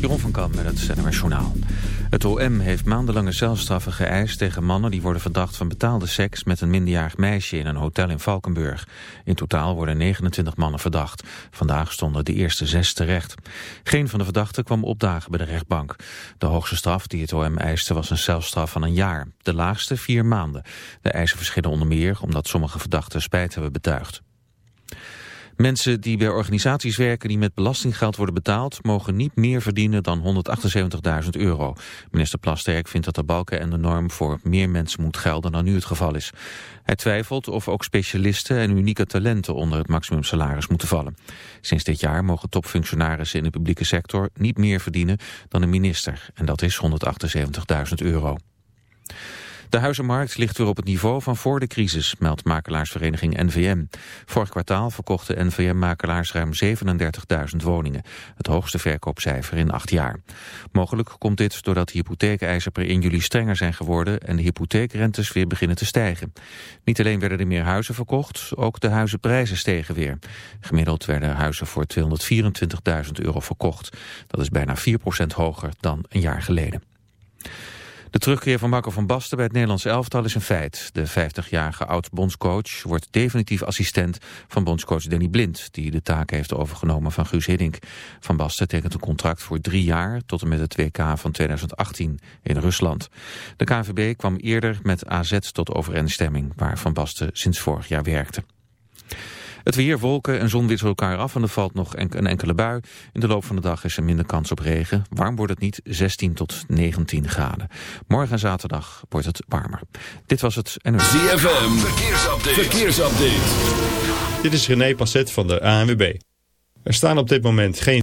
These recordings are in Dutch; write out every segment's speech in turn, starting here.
Jeroen van Kam met het NRS Journaal. Het OM heeft maandenlange celstraffen geëist tegen mannen die worden verdacht van betaalde seks met een minderjarig meisje in een hotel in Valkenburg. In totaal worden 29 mannen verdacht. Vandaag stonden de eerste zes terecht. Geen van de verdachten kwam opdagen bij de rechtbank. De hoogste straf die het OM eiste was een celstraf van een jaar. De laagste vier maanden. De eisen verschillen onder meer omdat sommige verdachten spijt hebben betuigd. Mensen die bij organisaties werken die met belastinggeld worden betaald... mogen niet meer verdienen dan 178.000 euro. Minister Plasterk vindt dat de balken en de norm voor meer mensen moet gelden dan nu het geval is. Hij twijfelt of ook specialisten en unieke talenten onder het maximumsalaris moeten vallen. Sinds dit jaar mogen topfunctionarissen in de publieke sector niet meer verdienen dan een minister. En dat is 178.000 euro. De huizenmarkt ligt weer op het niveau van voor de crisis, meldt makelaarsvereniging NVM. Vorig kwartaal verkochten NVM-makelaars ruim 37.000 woningen. Het hoogste verkoopcijfer in acht jaar. Mogelijk komt dit doordat de hypotheekeisen per 1 juli strenger zijn geworden en de hypotheekrentes weer beginnen te stijgen. Niet alleen werden er meer huizen verkocht, ook de huizenprijzen stegen weer. Gemiddeld werden huizen voor 224.000 euro verkocht. Dat is bijna 4% hoger dan een jaar geleden. De terugkeer van Marco van Basten bij het Nederlands elftal is een feit. De 50-jarige oud-bondscoach wordt definitief assistent van bondscoach Danny Blind... die de taak heeft overgenomen van Guus Hiddink. Van Basten tekent een contract voor drie jaar tot en met het WK van 2018 in Rusland. De KNVB kwam eerder met AZ tot overeenstemming... waar Van Basten sinds vorig jaar werkte. Het weer, wolken en zon wisselen elkaar af en er valt nog een enkele bui. In de loop van de dag is er minder kans op regen. Warm wordt het niet, 16 tot 19 graden. Morgen en zaterdag wordt het warmer. Dit was het NOS. ZFM, verkeersupdate. verkeersupdate. Dit is René Passet van de ANWB. Er staan op dit moment geen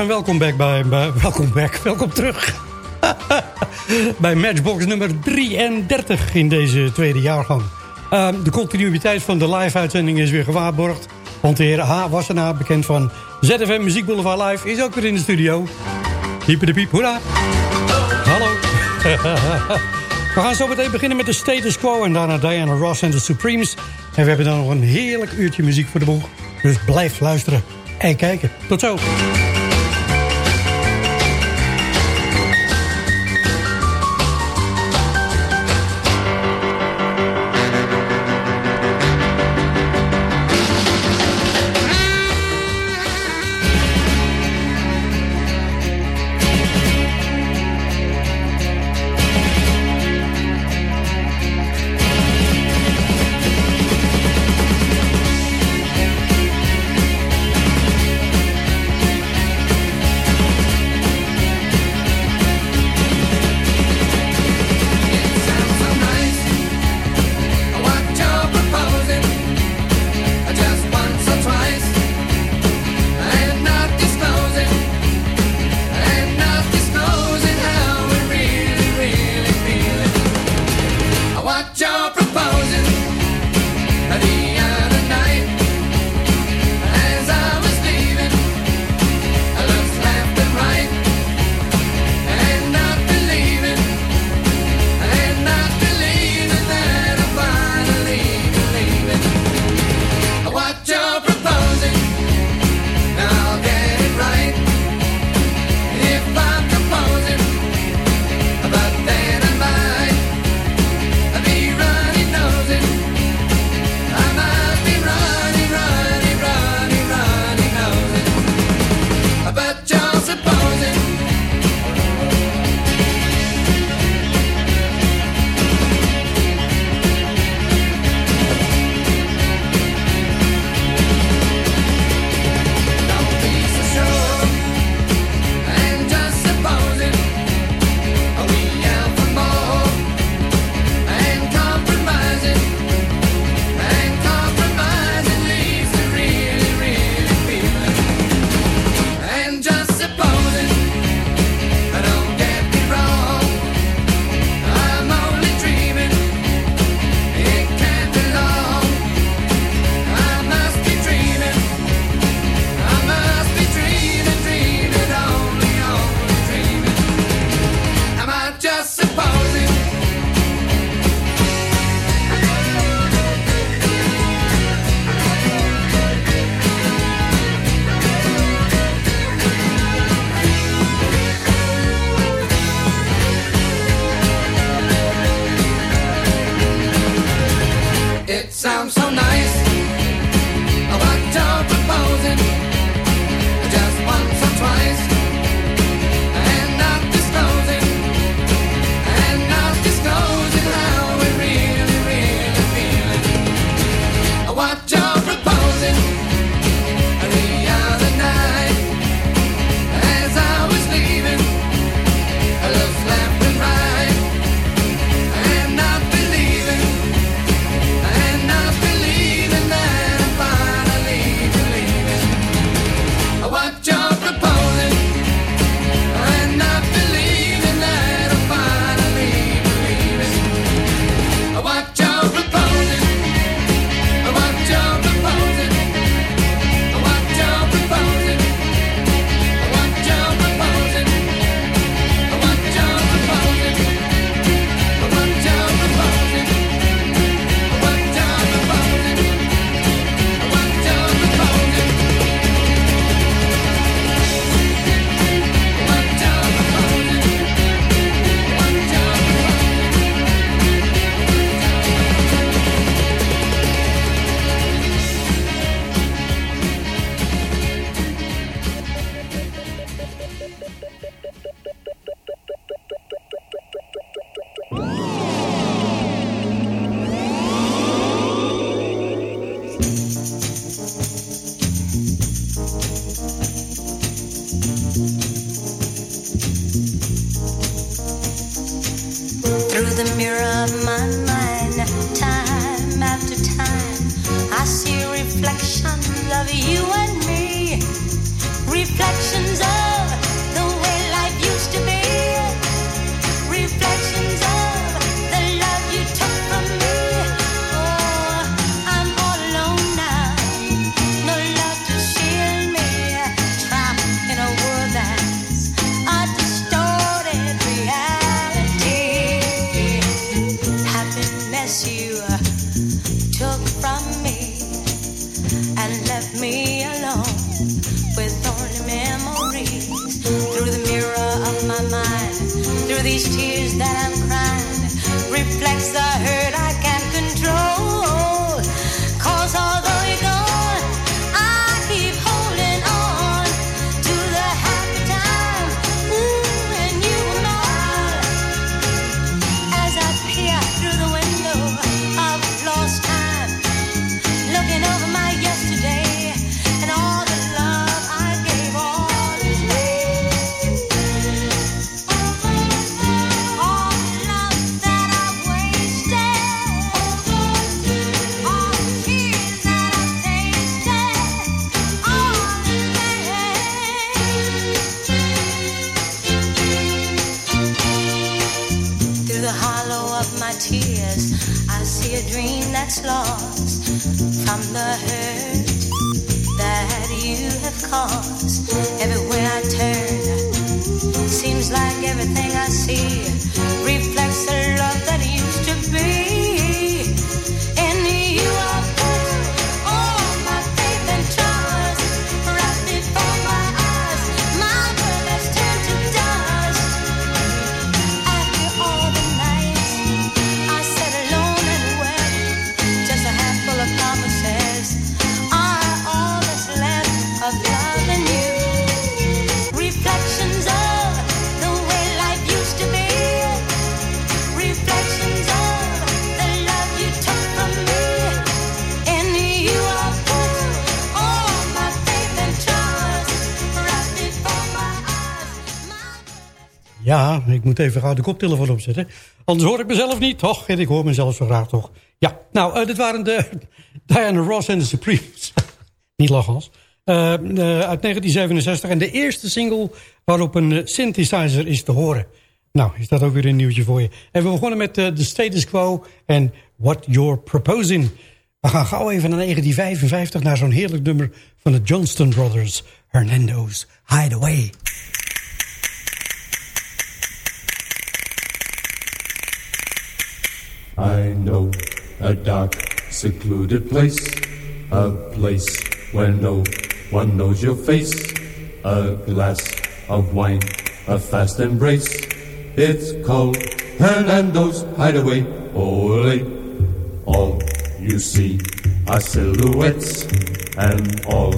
En welkom back bij, welkom back, welkom terug. bij Matchbox nummer 33 in deze tweede jaargang. Uh, de continuïteit van de live-uitzending is weer gewaarborgd. Want de heer H. Wassenaar, bekend van ZFM Muziek Boulevard Live, is ook weer in de studio. Hyper de piep, hoera. Hallo. we gaan zo meteen beginnen met de status quo en daarna Diana Ross en de Supremes. En we hebben dan nog een heerlijk uurtje muziek voor de boeg. Dus blijf luisteren en kijken. Tot zo. Ja, ik moet even de koptelefoon opzetten. Anders hoor ik mezelf niet, toch? En ik hoor mezelf zo graag, toch? Ja, nou, uh, dit waren de Diana Ross en de Supremes. niet lachen, uh, uh, uit 1967. En de eerste single waarop een synthesizer is te horen. Nou, is dat ook weer een nieuwtje voor je. En we begonnen met de Status Quo en What You're Proposing. We gaan gauw even naar 1955, naar zo'n heerlijk nummer van de Johnston Brothers. Hernando's Hideaway. I know a dark, secluded place, a place where no one knows your face, a glass of wine, a fast embrace. It's called Hernando's Hideaway. Ole, all you see are silhouettes, and all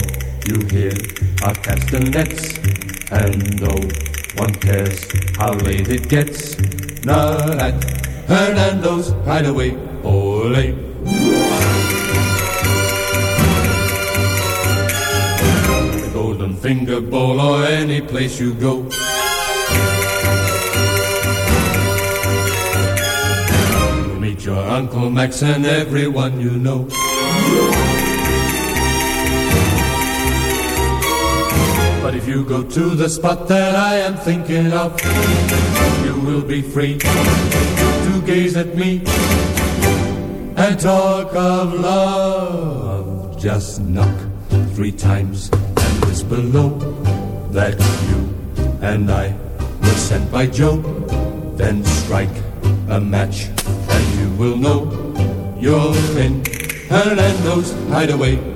you hear are castanets, and no one cares how late it gets. Not at Hernando's Hideaway, ole. The Golden Finger Bowl or any place you go. You'll meet your Uncle Max and everyone you know. But if you go to the spot that I am thinking of, you will be free to gaze at me and talk of love. Just knock three times and whisper low that you and I were sent by Joe. Then strike a match and you will know you're in Hernando's hideaway.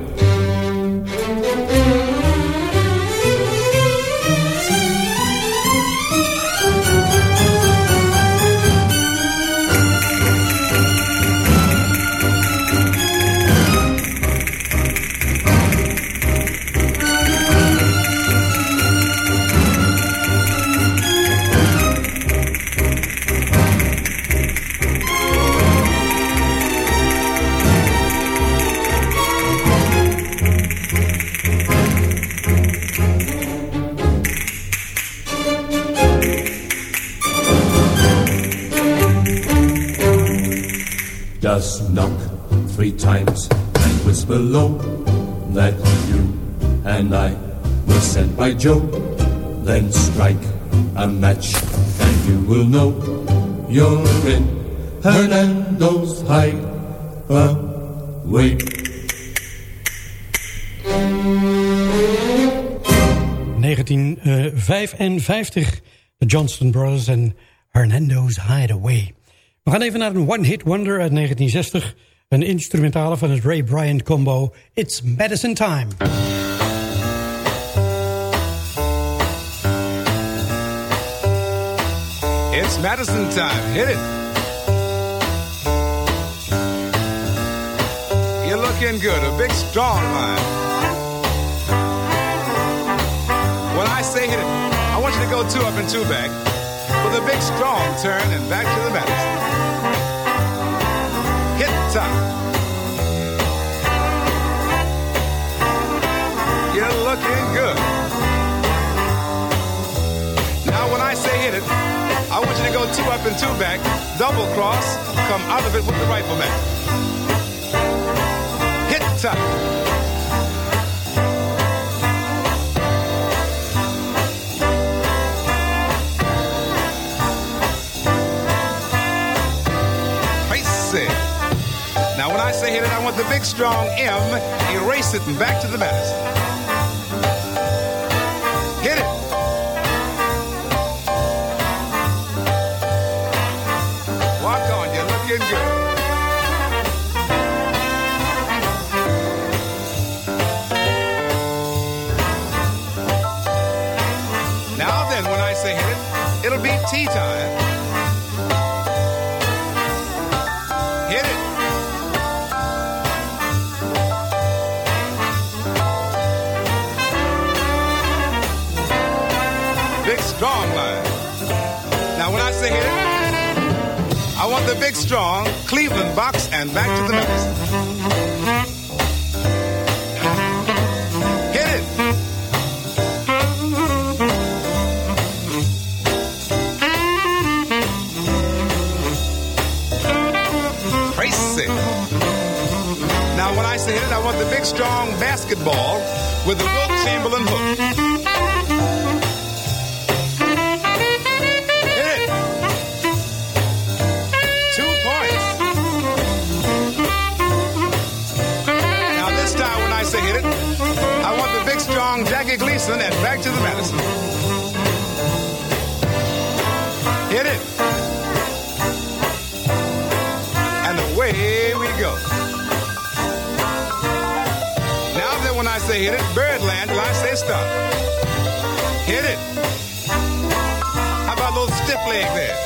And I were sent by Joe. Then strike a match and you will know you're in Hernando's hideaway. 1955, de Johnston Brothers en Hernando's Hideaway. We gaan even naar een one-hit wonder uit 1960. Een instrumentale van het Ray Bryant combo It's Medicine Time. It's Madison time. Hit it. You're looking good. A big strong line. When I say hit it, I want you to go two up and two back with a big strong turn and back to the medicine. Hit time. To go two up and two back, double cross, come out of it with the rifleman. Hit time. Face it. Now when I say hit it, I want the big strong M, erase it and back to the medicine. Strong Cleveland box and back to the medicine. Hit it. Crazy. Now when I say hit it, I want the big strong basketball with the Wilt Chamberlain hook. Jackie and back to the medicine. Hit it. And away we go. Now then when I say hit it, Birdland till I say stop. Hit it. How about those stiff leg there?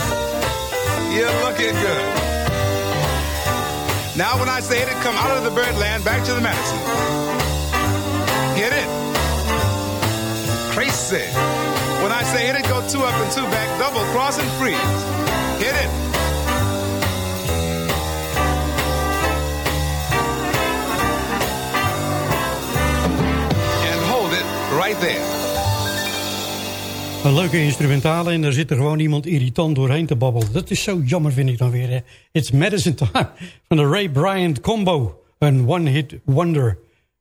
You're looking good. Now when I say hit it, come out of the birdland back to the medicine. Hit it. When I say hit it, go two up and two back, double cross and freeze. Hit it. And hold it right there. Een leuke instrumentale en daar zit er gewoon iemand irritant doorheen te babbelen. Dat is zo jammer vind ik dan weer. It's Medicine Time van de Ray Bryant combo. Een one-hit wonder.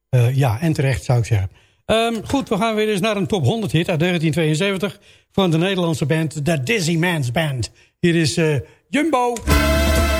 Eh, ja, en terecht zou ik zeggen. Ehm, goed, we gaan weer eens naar een top 100 hit uit 1972... van de Nederlandse band The Dizzy Man's Band. Hier is eh, Jumbo. Jumbo,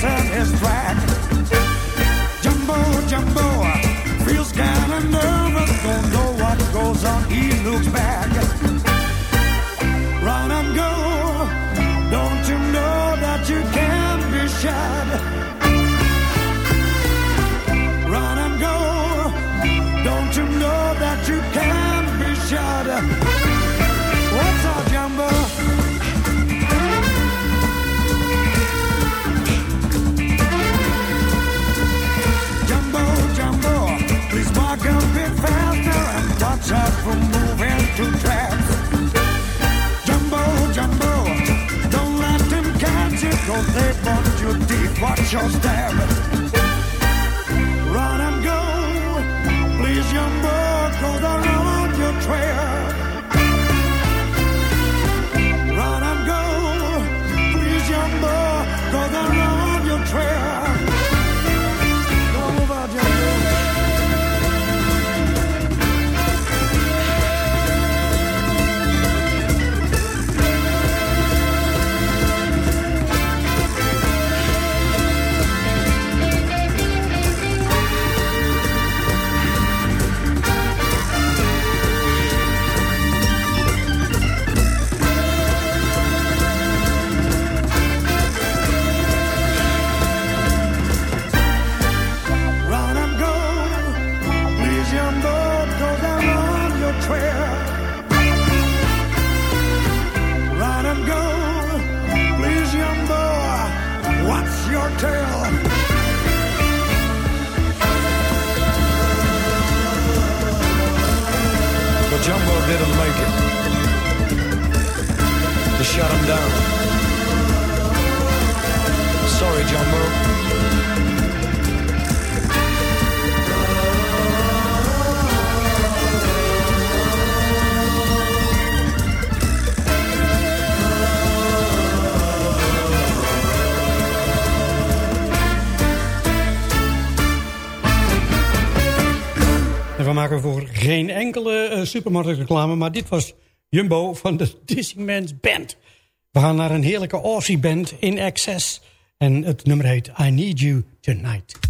chasing his track. Jumbo, Jumbo, feels kind of nervous. Don't know what goes on. He looks back. Run and go. Don't you know that you can't be shot? Run and go. Don't you know that you They want you deep, watch your step. Geen enkele uh, supermarktreclame, maar dit was Jumbo van de Dizzy Man's Band. We gaan naar een heerlijke Aussie band in Excess. En het nummer heet I Need You Tonight.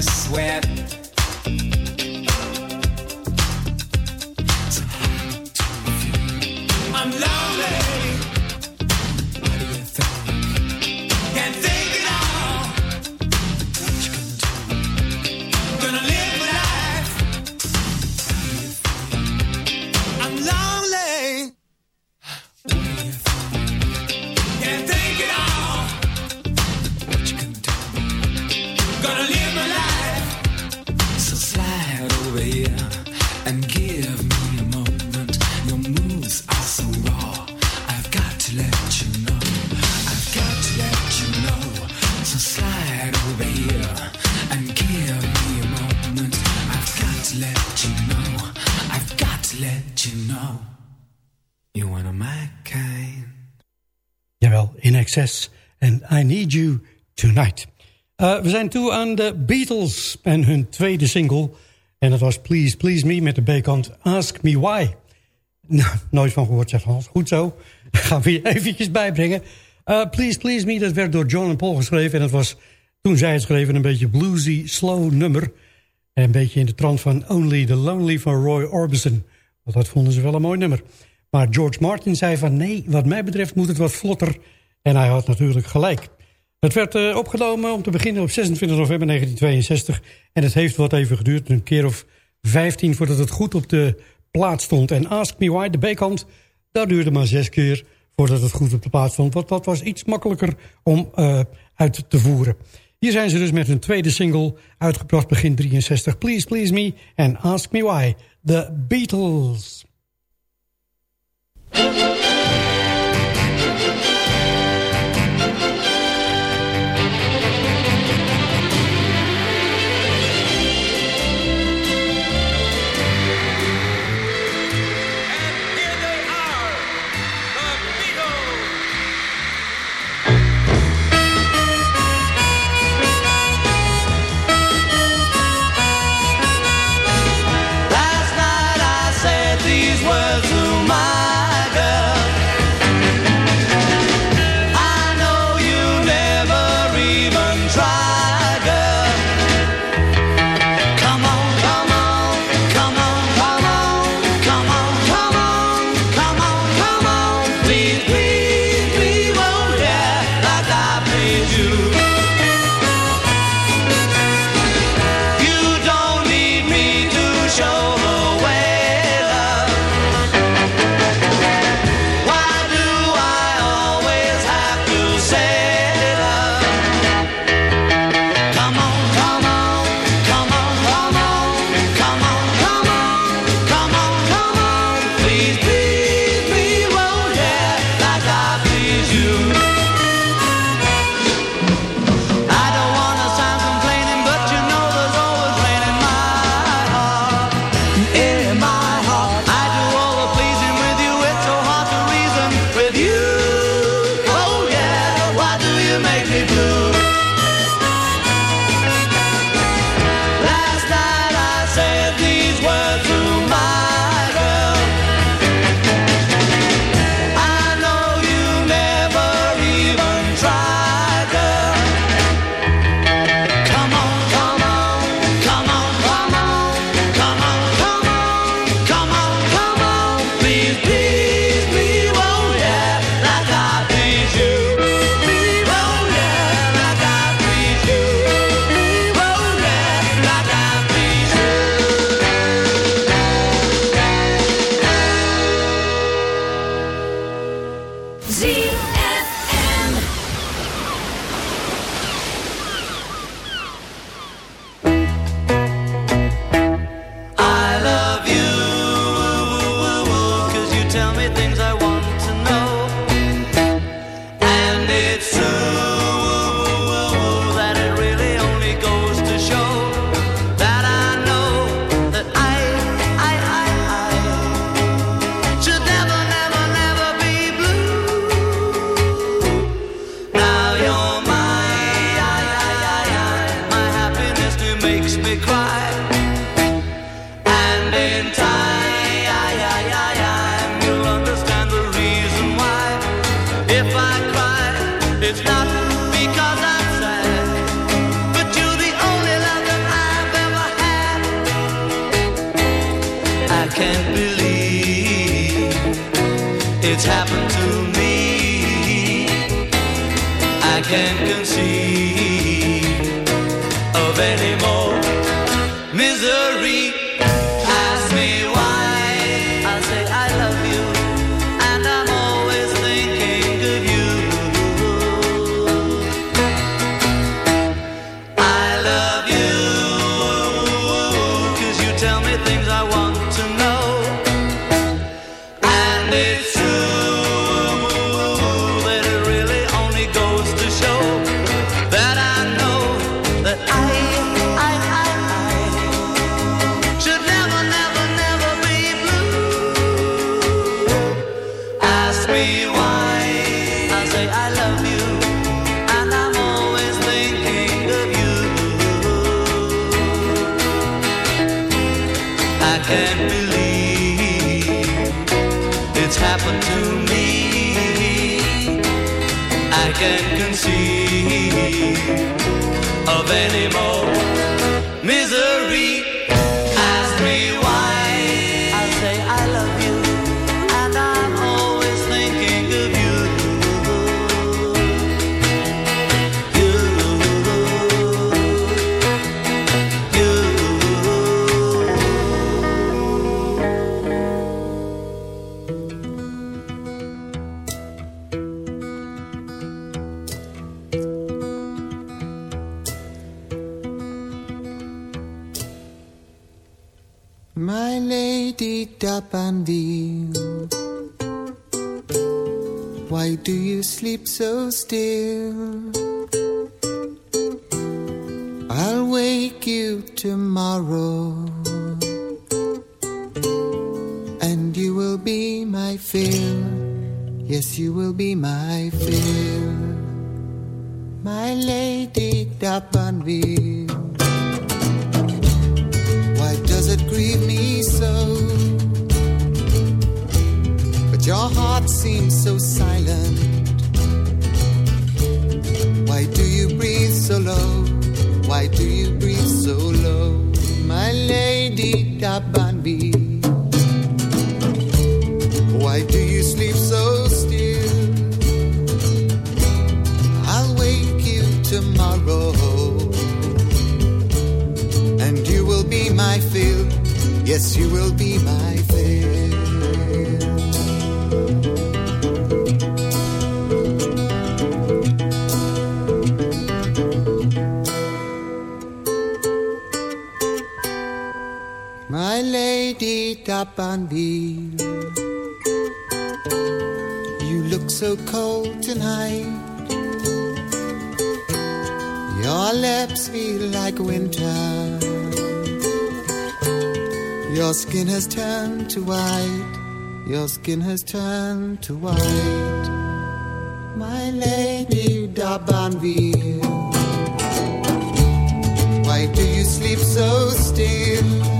En de Beatles en hun tweede single. En dat was Please Please Me met de B-kant Ask Me Why. Nou, nooit van gehoord, zegt Hans. Goed zo. Gaan we je eventjes bijbrengen. Uh, Please Please Me, dat werd door John en Paul geschreven. En dat was, toen zij het schreven, een beetje bluesy, slow nummer. En een beetje in de trant van Only the Lonely van Roy Orbison. Want dat vonden ze wel een mooi nummer. Maar George Martin zei van nee, wat mij betreft moet het wat vlotter. En hij had natuurlijk gelijk. Het werd uh, opgenomen om te beginnen op 26 november 1962. En het heeft wat even geduurd, een keer of 15 voordat het goed op de plaats stond. En Ask Me Why, de B-kant, dat duurde maar zes keer voordat het goed op de plaats stond. Want dat was iets makkelijker om uh, uit te voeren. Hier zijn ze dus met hun tweede single uitgebracht begin 63. Please Please Me en Ask Me Why, The Beatles. can't believe it's happened to me. I can't conceive. Sleep so still? I'll wake you tomorrow, and you will be my fill. Yes, you will be my fill. My lady Dapanville. Why does it grieve me so? But your heart seems so silent. So low? Why do you breathe so low? My lady Dabanbi. Why do you sleep so still? I'll wake you tomorrow and you will be my fill. Yes, you will be my lady Dabanville, you look so cold tonight. Your lips feel like winter. Your skin has turned to white. Your skin has turned to white. My lady Dabanville. Why do you sleep so still?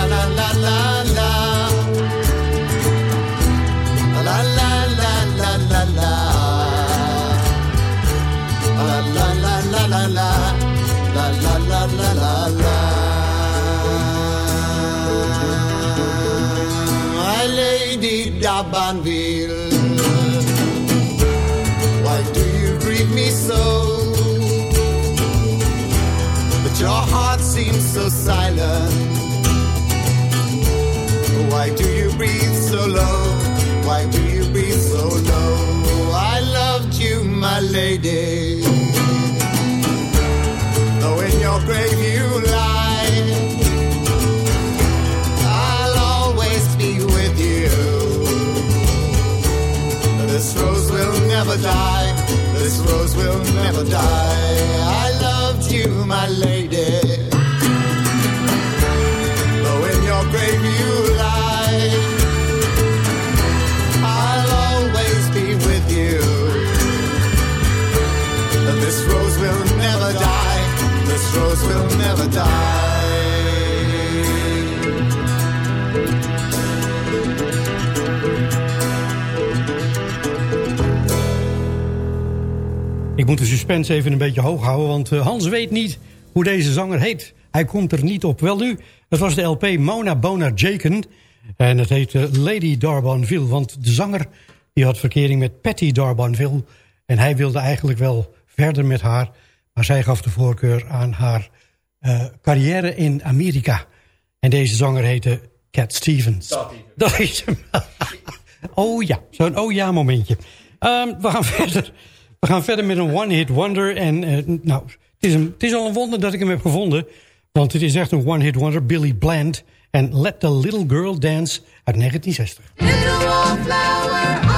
Dabanville. Why do you grieve me so? But your heart seems so silent. Why do you breathe so low? Why do you breathe so low? I loved you, my lady. This rose will never die. I loved you, my lady. Moet de suspense even een beetje hoog houden, want eh, Hans weet niet hoe deze zanger heet. Hij komt er niet op. Wel nu, het was de LP Mona Bona Jaken en het heette Lady Darbanville, want de zanger die had verkering met Patty Darbanville en hij wilde eigenlijk wel verder met haar, maar zij gaf de voorkeur aan haar eh, carrière in Amerika. En deze zanger heette Cat Stevens. Dat is hem. oh ja, zo'n oh ja momentje. Ehm, we gaan verder. We gaan verder met een one-hit wonder. En eh, nou, het is, een, het is al een wonder dat ik hem heb gevonden. Want het is echt een one-hit wonder. Billy Bland en Let the Little Girl Dance uit 1960. Little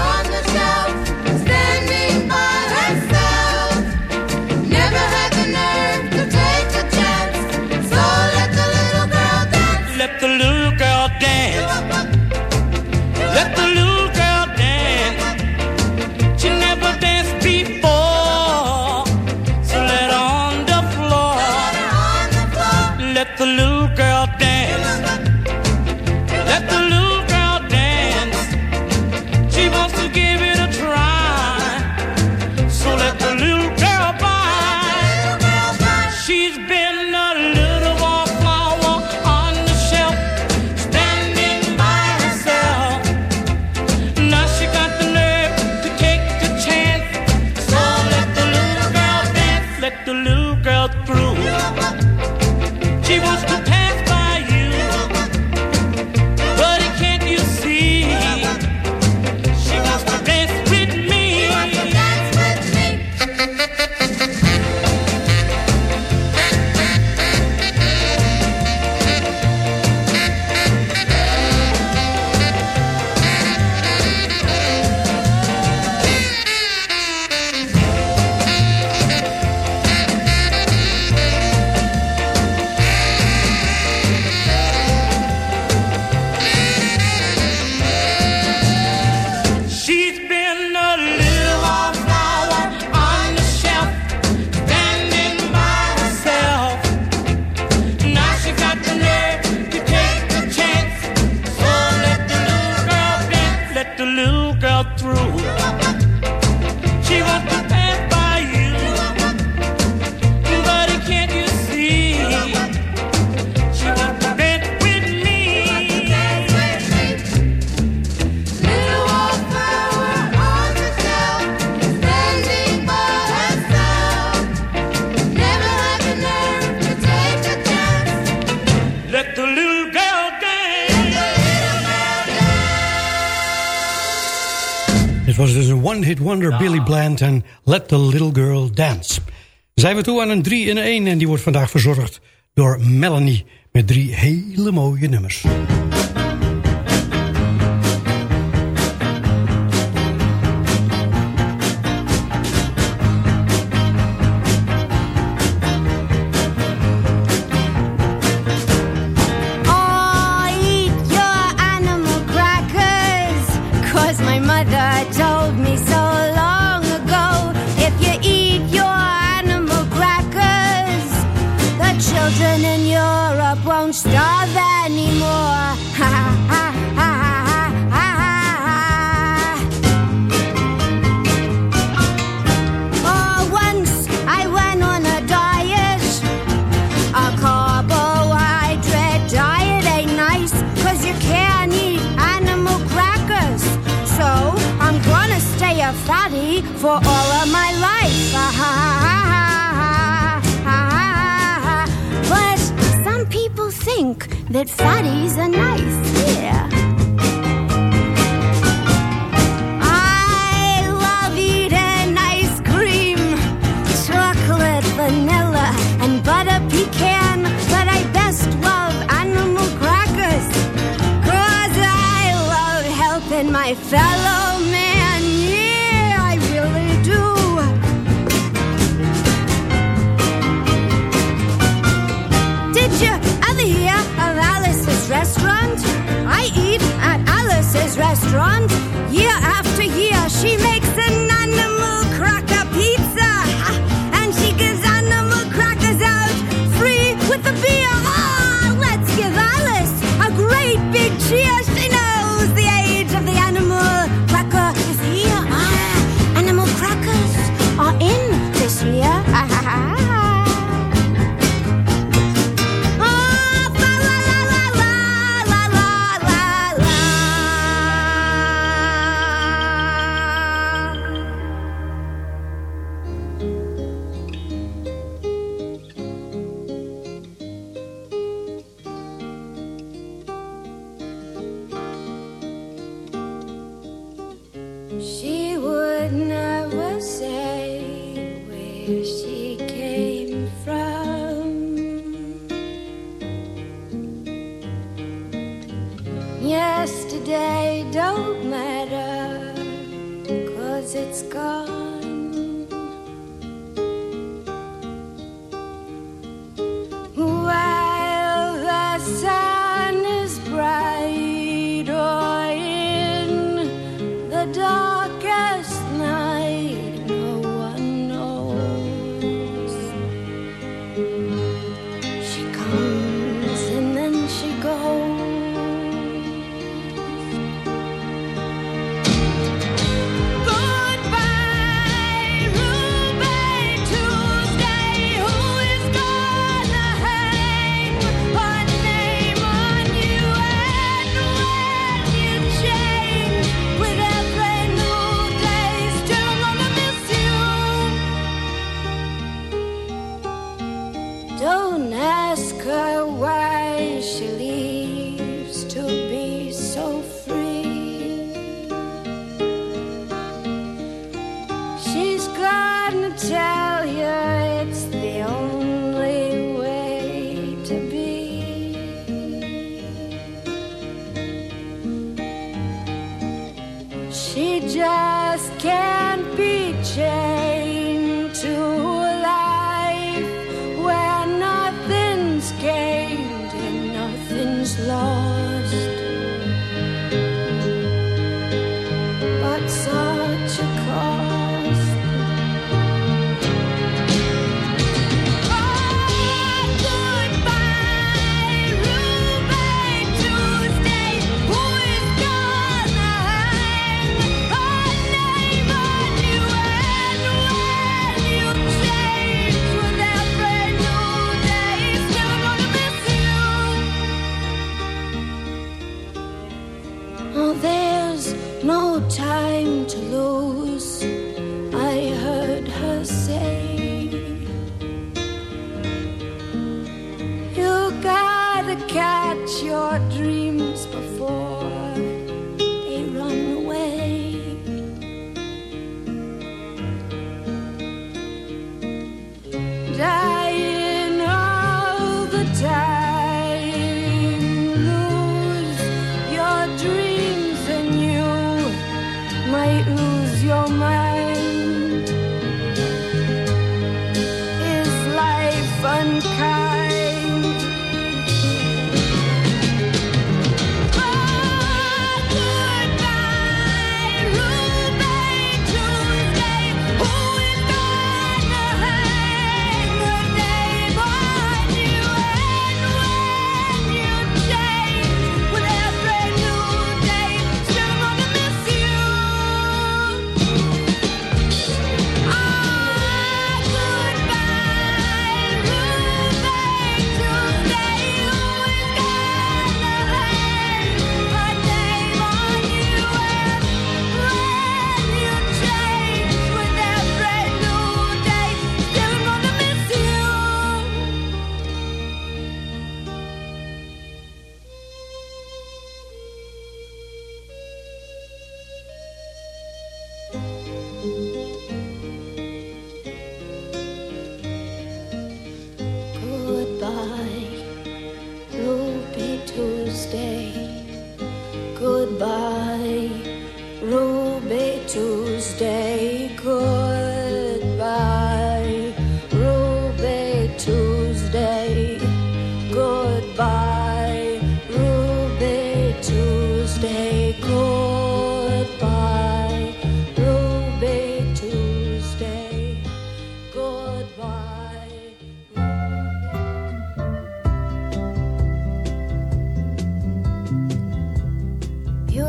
Billy Bland en Let the Little Girl Dance. Zijn we toe aan een 3 in 1 en die wordt vandaag verzorgd door Melanie met drie hele mooie nummers. Trans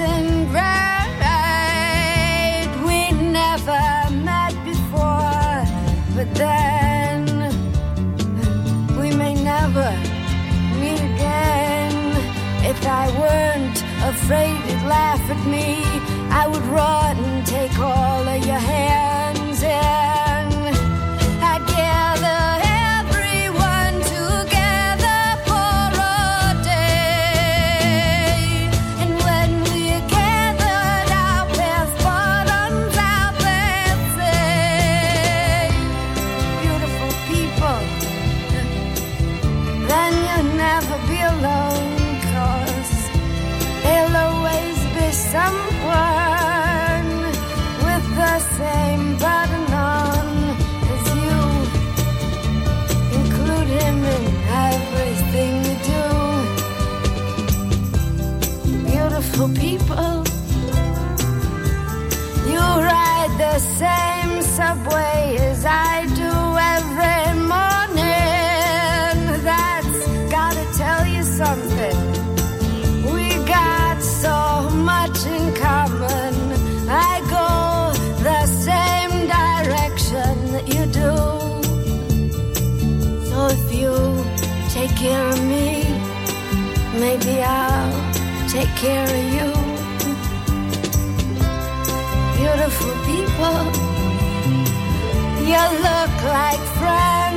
isn't right. We never met before, but then we may never meet again. If I weren't afraid you'd laugh at me, I would run and take all of your hands care of me, maybe I'll take care of you. Beautiful people, you look like friends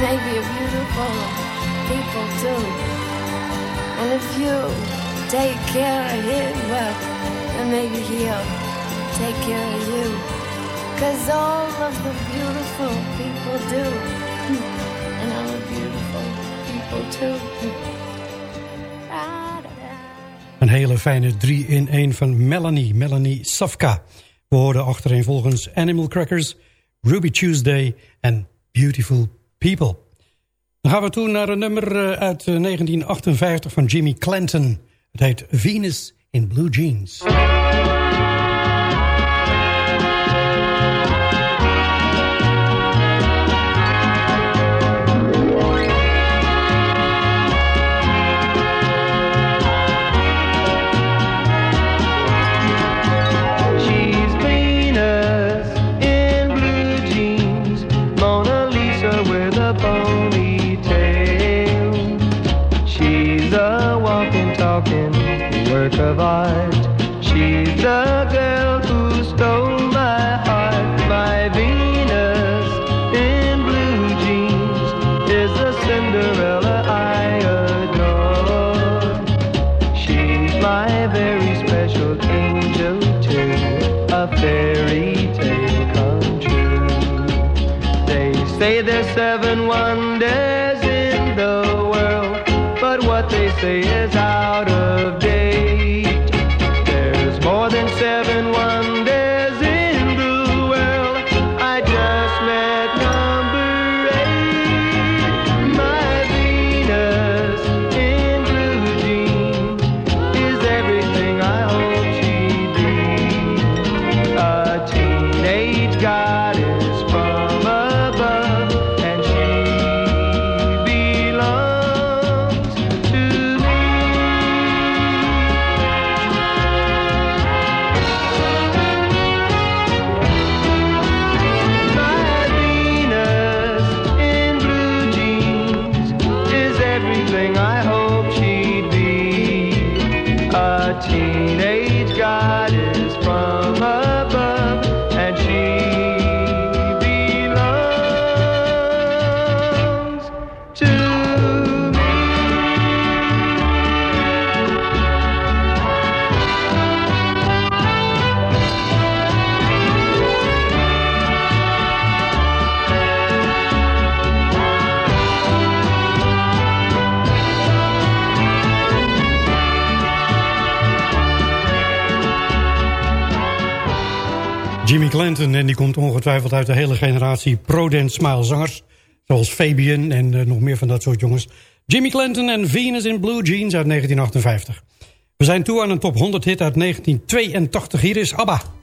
May be beautiful people too. And if you take care of him, well, then maybe he'll take care of you. Cause all of the beautiful people do. And I'm a beautiful people too. Een hele fijne 3 in 1 van Melanie, Melanie Safka. We hoorden achtereenvolgens Animal Crackers, Ruby Tuesday en Beautiful People. Dan gaan we toe naar een nummer eh, uit eh, 1958 van Jimmy Clanton. Het heet Venus in Blue Jeans. En die komt ongetwijfeld uit de hele generatie pro-dance smile zangers. Zoals Fabian en eh, nog meer van dat soort jongens. Jimmy Clinton en Venus in Blue Jeans uit 1958. We zijn toe aan een top 100 hit uit 1982. Hier is ABBA.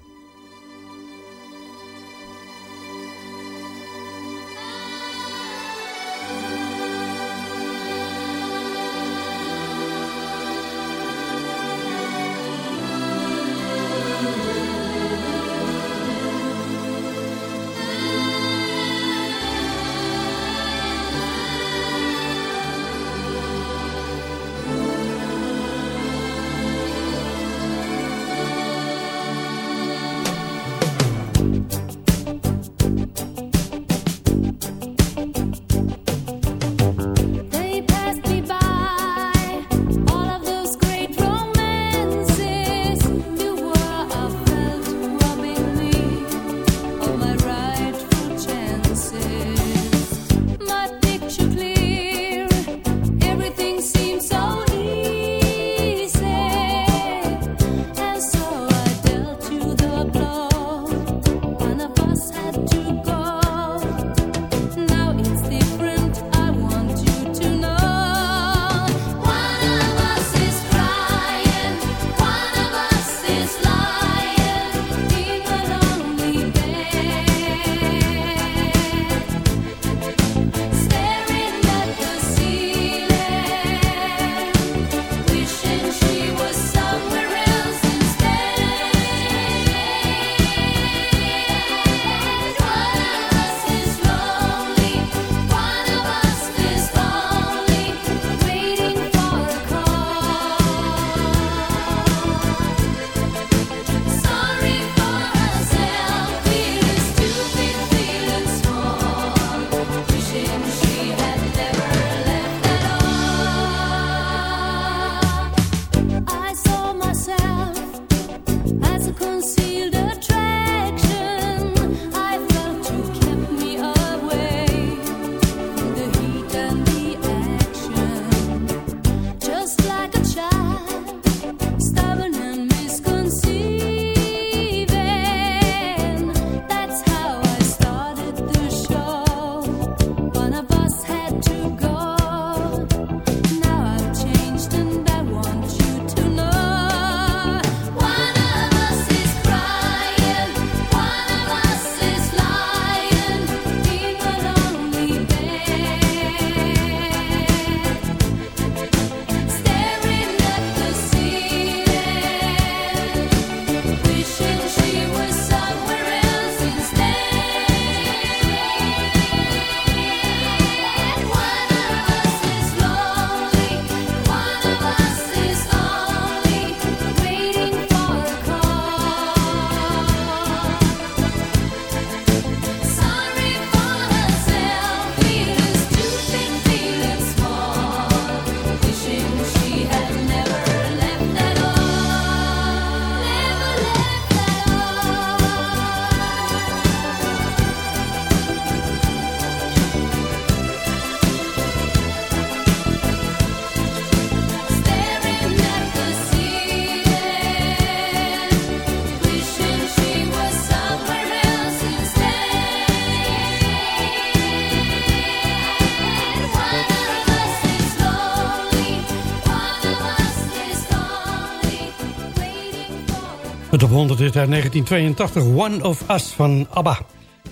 dit uit 1982, One of Us van ABBA.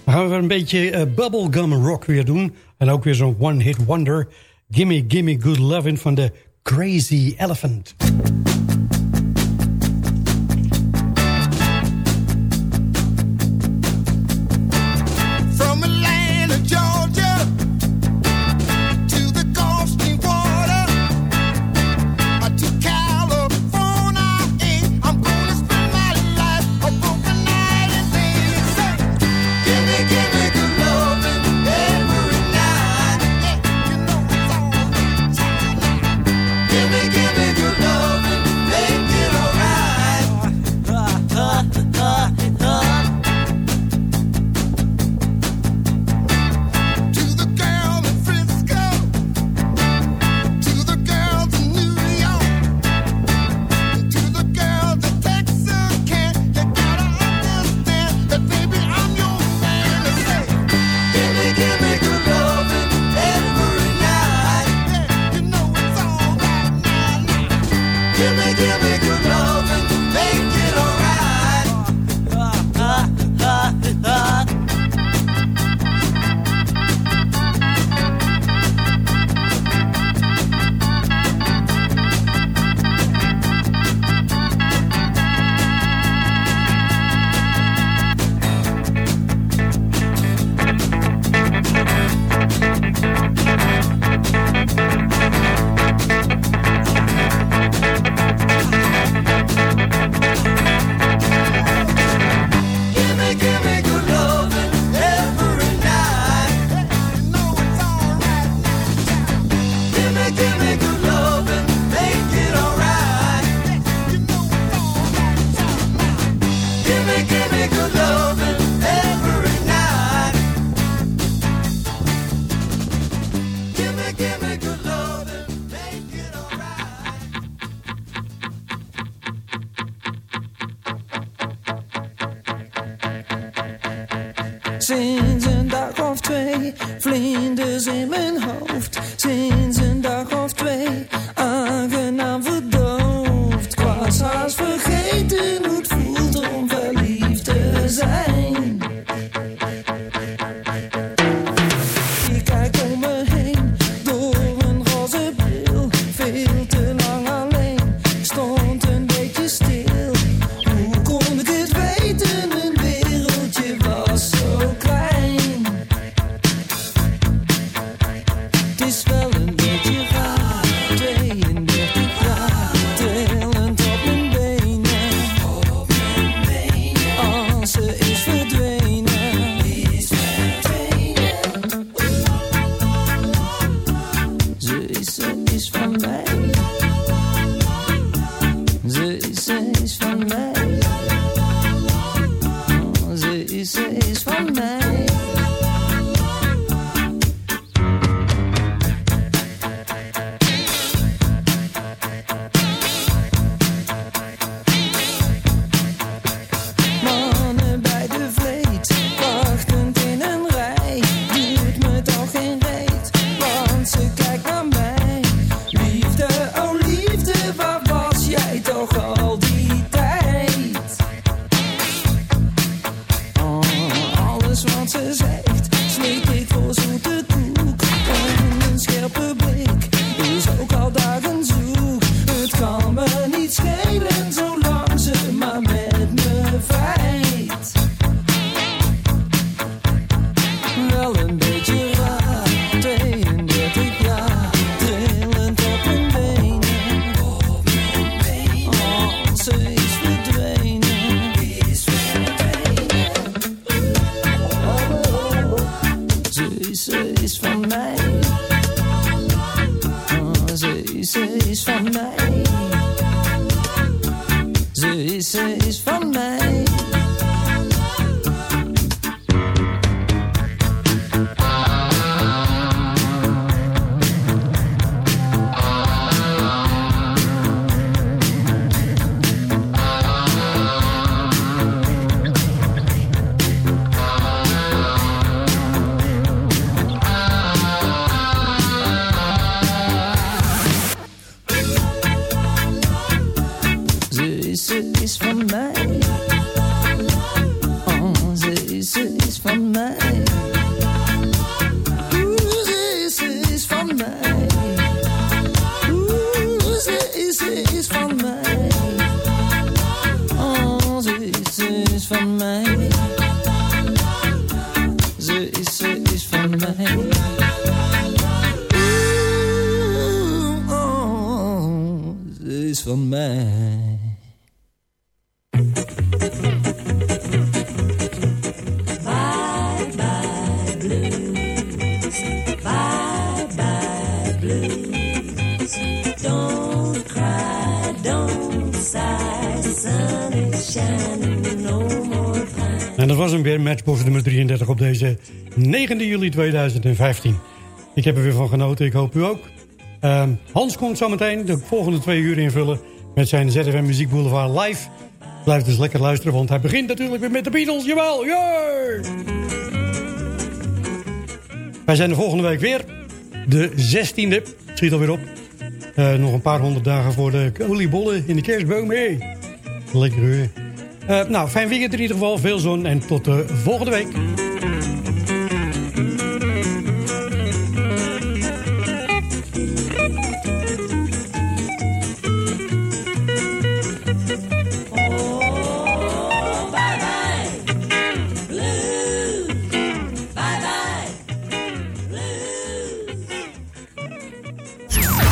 Dan gaan we een beetje eh, bubblegum rock weer doen. En ook weer zo'n one-hit wonder. Gimme Gimme Good loving van de Crazy Elephant. is van mij. my Matchbox nummer 33 op deze 9 juli 2015. Ik heb er weer van genoten, ik hoop u ook. Ehm, Hans komt zometeen de volgende twee uur invullen met zijn ZFM Muziek Boulevard live. Blijf dus lekker luisteren, want hij begint natuurlijk weer met de Beatles. Jawel, yeah! Wij zijn de volgende week weer. De 16e, schiet alweer op. Eh, nog een paar honderd dagen voor de oliebollen in de kerstboom. Hey. Lekker huur. Eh, nou, fijn weekend in ieder geval. Veel zon en tot de volgende week.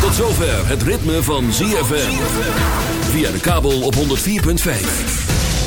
Tot zover het ritme van ZFM. Via de kabel op 104.5.